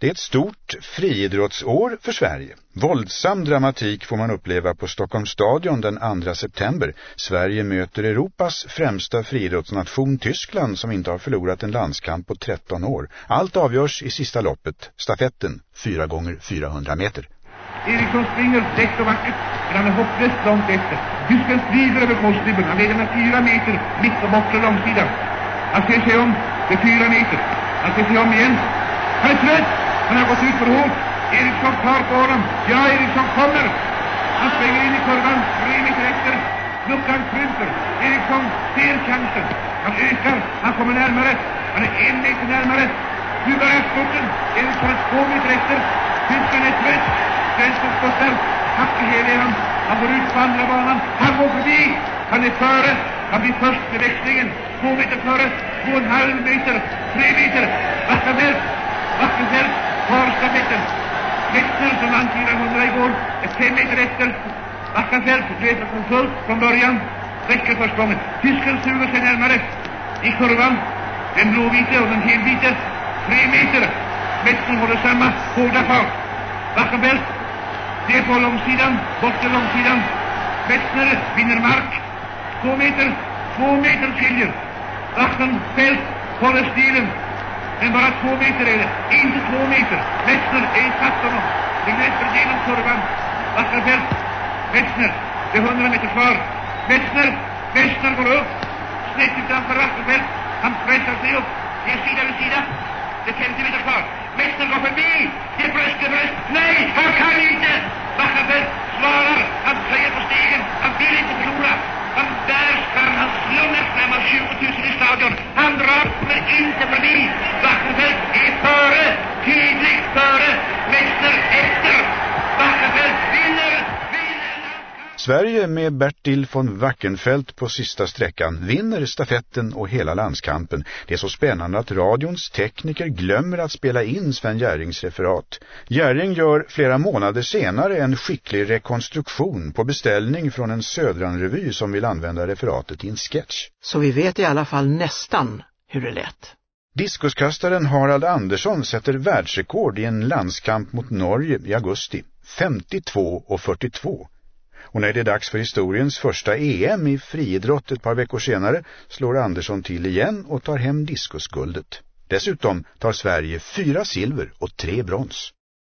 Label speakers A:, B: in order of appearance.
A: Det är ett stort friidrottsår för Sverige. Våldsam dramatik får man uppleva på Stockholms stadion den 2 september. Sverige möter Europas främsta friidrottsnation Tyskland som inte har förlorat en landskamp på 13 år. Allt avgörs i sista loppet, stafetten, 4 gånger 400 meter.
B: Eriksson springer lätt och vackert, men han är hopplöst långt efter. Tysken flyger över korsnibben. Han leder med 4 meter mitt på bortre långsidan. Han ser sig om, det är 4 meter. Han ser sig om igen. Han är trött! Han har gått ut för hårt. Eriksson tar på honom. Ja, Eriksson kommer. Han svänger in i kurvan, tre meter efter. Luckan krymper. Eriksson ser chansen. Han ökar. Han kommer närmare. Han är en meter närmare. Nu börjar skotten. Eriksson är två meter efter. Tysken är trött. Svensson skottar. Hack i helheten. Han går ut på andra banan. Han går förbi. Han är före. Han blir först med växlingen. Två meter före. Två och en halv meter. Tre meter. Vattenfält. Vattenfält tar stafetten. Wexner som vann 400 igår är fem meter efter. Backenfeldt leder som fullt från början. Räcker försprånget. Tysken suger sig närmare. I kurvan. Den blåvite och den helvite. Tre meter. Wexner håller samma hårda fart. Backenfeldt. Det är på långsidan. Bort till långsidan. Wexner vinner mark. Två meter. Två meter skiljer. Backenfeldt håller stilen. Men bara två meter är det. Inte två meter. Metzner är ifatt honom. Det löper genom kurvan. Wasserfeld. Metzner. Det är hundra meter kvar. Metzner. Metzner går upp. Snett utanför Wasserfeld. Han pressar sig upp. Det är sida vid sida. Det är 50 meter kvar. Metzner går förbi. Det är bröst, det är bröst. Nej, han kan inte. Wasserfeld svarar. Han plöjer på stegen. Han vill inte förlora. Han bärs fram. han slungas fram av 20 000 i stadion. Han drar inte förbi. Wachenfeldt är före, tydligt före, Wexner efter. Wachenfeldt vinner, vinner!
A: Sverige med Bertil von Wackenfeldt på sista sträckan vinner stafetten och hela landskampen. Det är så spännande att radions tekniker glömmer att spela in Sven Gärings referat. Gäring gör flera månader senare en skicklig rekonstruktion på beställning från en Södranrevy som vill använda referatet i en sketch.
C: Så vi vet i alla fall nästan hur det lät.
A: Diskuskastaren Harald Andersson sätter världsrekord i en landskamp mot Norge i augusti. 52 och 42. Och när det är dags för historiens första EM i friidrott ett par veckor senare slår Andersson till igen och tar hem diskusguldet. Dessutom tar Sverige fyra silver och tre brons.